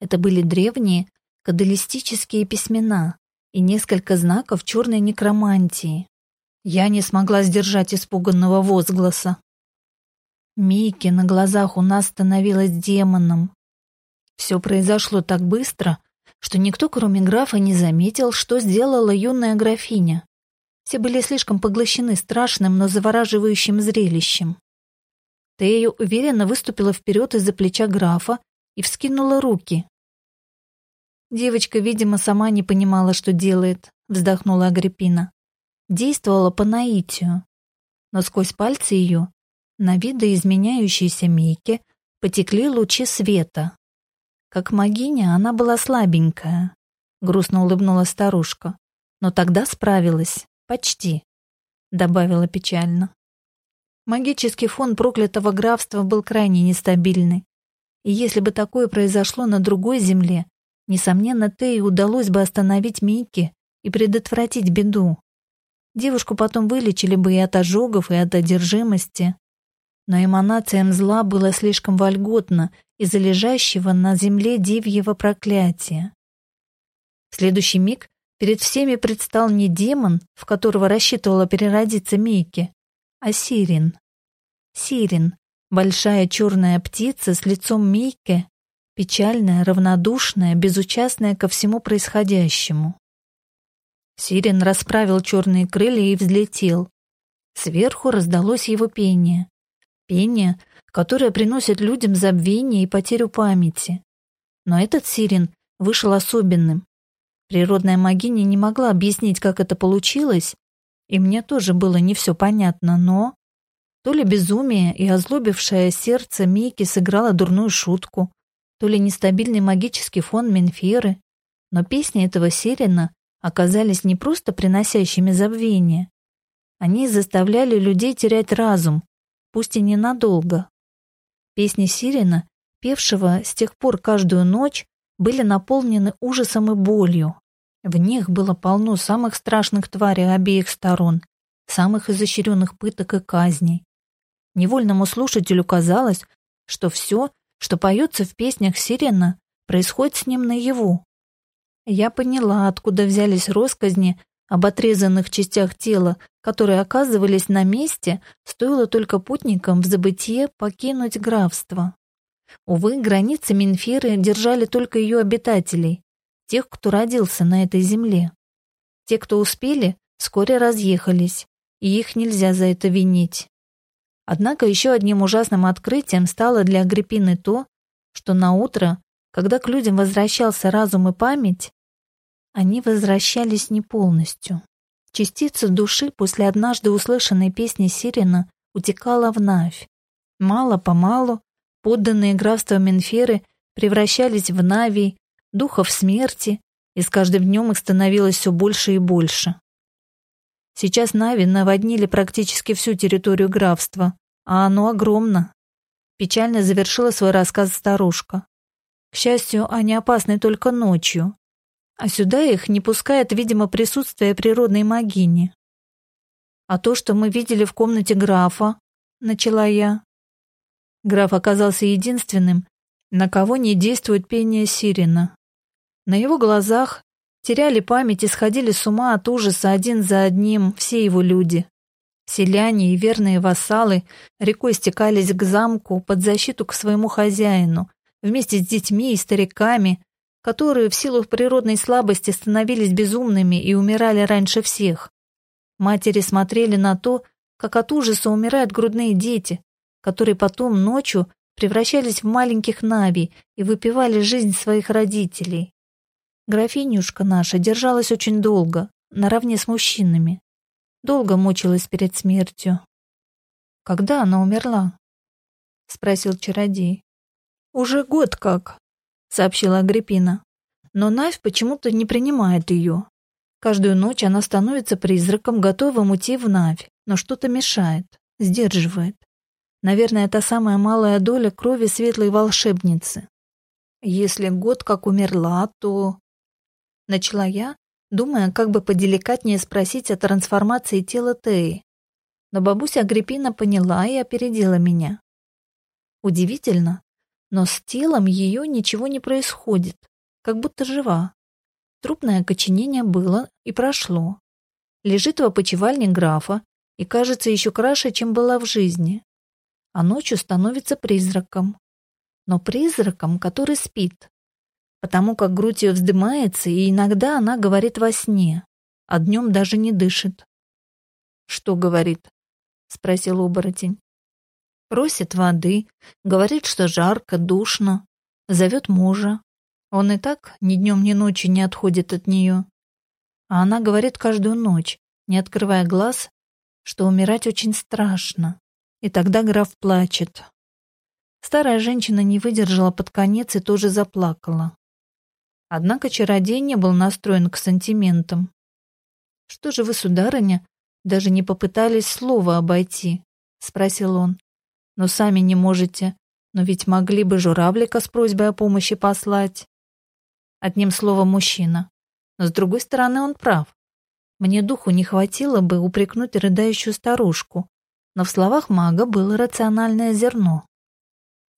Это были древние кадалистические письмена и несколько знаков черной некромантии. Я не смогла сдержать испуганного возгласа. Мейки на глазах у нас становилась демоном. Все произошло так быстро, что никто, кроме графа, не заметил, что сделала юная графиня. Все были слишком поглощены страшным, но завораживающим зрелищем. Тея уверенно выступила вперед из-за плеча графа и вскинула руки. Девочка, видимо, сама не понимала, что делает, вздохнула Агриппина. Действовала по наитию. Но сквозь пальцы ее, на видоизменяющейся мейке, потекли лучи света. Как магиня она была слабенькая, грустно улыбнулась старушка. Но тогда справилась. Почти, добавила печально. Магический фон проклятого графства был крайне нестабильный. И если бы такое произошло на другой земле, несомненно, Тее удалось бы остановить Микки и предотвратить беду. Девушку потом вылечили бы и от ожогов, и от одержимости. Но эманациям зла было слишком вольготно из-за лежащего на земле девьего проклятия. В следующий миг перед всеми предстал не демон, в которого рассчитывала переродиться Мейки, а Сирин. Сирин, большая черная птица с лицом Мейки, печальная, равнодушная, безучастная ко всему происходящему. Сирин расправил черные крылья и взлетел. Сверху раздалось его пение. Пение, которое приносит людям забвение и потерю памяти. Но этот сирен вышел особенным. Природная магиня не могла объяснить, как это получилось, и мне тоже было не все понятно, но... То ли безумие и озлобившее сердце Мики сыграло дурную шутку, то ли нестабильный магический фон Менферы, но песни этого сирена оказались не просто приносящими забвение. Они заставляли людей терять разум, пусть и ненадолго. Песни Сирена, певшего с тех пор каждую ночь, были наполнены ужасом и болью. В них было полно самых страшных тварей обеих сторон, самых изощренных пыток и казней. Невольному слушателю казалось, что все, что поется в песнях Сирена, происходит с ним наяву. Я поняла, откуда взялись росказни об отрезанных частях тела, которые оказывались на месте, стоило только путникам в забытие покинуть графство. Увы, границы Минфиры держали только ее обитателей, тех, кто родился на этой земле. Те, кто успели, вскоре разъехались, и их нельзя за это винить. Однако еще одним ужасным открытием стало для Агриппины то, что на утро, когда к людям возвращался разум и память, они возвращались не полностью. Частица души после однажды услышанной песни Сирена утекала в Навь. Мало-помалу подданные графства Менферы превращались в Навий, духов смерти, и с каждым днем их становилось все больше и больше. Сейчас Нави наводнили практически всю территорию графства, а оно огромно. Печально завершила свой рассказ старушка. К счастью, они опасны только ночью, а сюда их не пускает, видимо, присутствие природной магини. А то, что мы видели в комнате графа, начала я. Граф оказался единственным, на кого не действует пение сирена. На его глазах теряли память и сходили с ума от ужаса один за одним все его люди. Селяне и верные вассалы рекой стекались к замку под защиту к своему хозяину, вместе с детьми и стариками, которые в силу природной слабости становились безумными и умирали раньше всех. Матери смотрели на то, как от ужаса умирают грудные дети, которые потом ночью превращались в маленьких нави и выпивали жизнь своих родителей. Графинюшка наша держалась очень долго, наравне с мужчинами. Долго мучилась перед смертью. Когда она умерла? спросил чародей. Уже год как, сообщила Агриппина. Но Навь почему-то не принимает ее. Каждую ночь она становится призраком, готовым уйти в Навь, но что-то мешает, сдерживает. Наверное, это самая малая доля крови светлой волшебницы. Если год как умерла, то... Начала я, думая, как бы поделикатнее спросить о трансформации тела Теи. Но бабуся Агриппина поняла и опередила меня. Удивительно, но с телом ее ничего не происходит, как будто жива. Трупное окоченение было и прошло. Лежит в опочивальне графа и кажется еще краше, чем была в жизни. А ночью становится призраком. Но призраком, который спит. Потому как грудь ее вздымается, и иногда она говорит во сне, а днем даже не дышит. «Что говорит?» — спросил оборотень. Просит воды, говорит, что жарко, душно, зовет мужа, он и так ни днем, ни ночью не отходит от нее. А она говорит каждую ночь, не открывая глаз, что умирать очень страшно. И тогда граф плачет. Старая женщина не выдержала под конец и тоже заплакала. Однако чародей не был настроен к сантиментам. «Что же вы, сударыня, даже не попытались слово обойти?» — спросил он. «Но сами не можете. Но ведь могли бы журавлика с просьбой о помощи послать». Одним словом, мужчина. Но с другой стороны, он прав. Мне духу не хватило бы упрекнуть рыдающую старушку, но в словах мага было рациональное зерно.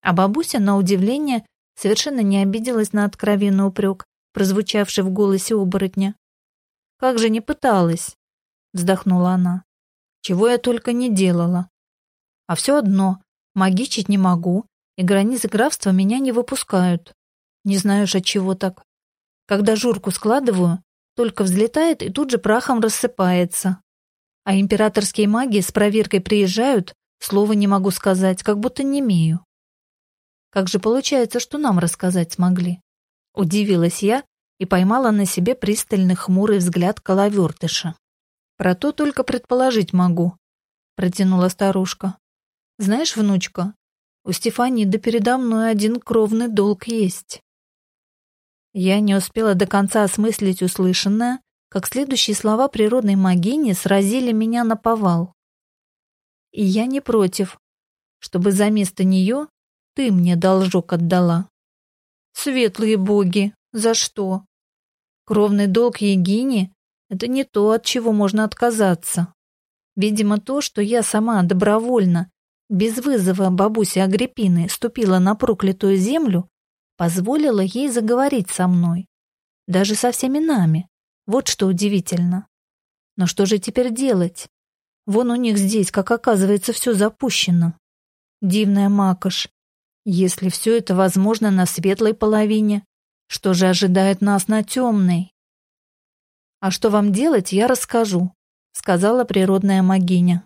А бабуся, на удивление, совершенно не обиделась на откровенный упрек, прозвучавший в голосе оборотня. «Как же не пыталась!» — вздохнула она. «Чего я только не делала. А все одно, магичить не могу, и границы графства меня не выпускают. Не знаю уж от чего так. Когда журку складываю, только взлетает и тут же прахом рассыпается. А императорские маги с проверкой приезжают, слова не могу сказать, как будто не имею. Как же получается, что нам рассказать смогли? Удивилась я и поймала на себе пристальный хмурый взгляд коловертыша. Про то только предположить могу, протянула старушка. Знаешь, внучка, у Стефании да передо мной один кровный долг есть. Я не успела до конца осмыслить услышанное, как следующие слова природной магини сразили меня на повал. И я не против, чтобы за место нее ты мне должок отдала. Светлые боги, за что? Кровный долг Егини — это не то, от чего можно отказаться. Видимо, то, что я сама добровольно, без вызова бабуси Агриппины, ступила на проклятую землю, позволила ей заговорить со мной. Даже со всеми нами. Вот что удивительно. Но что же теперь делать? Вон у них здесь, как оказывается, все запущено. Дивная макаш. Если все это возможно на светлой половине, что же ожидает нас на темной? А что вам делать, я расскажу, сказала природная магиня.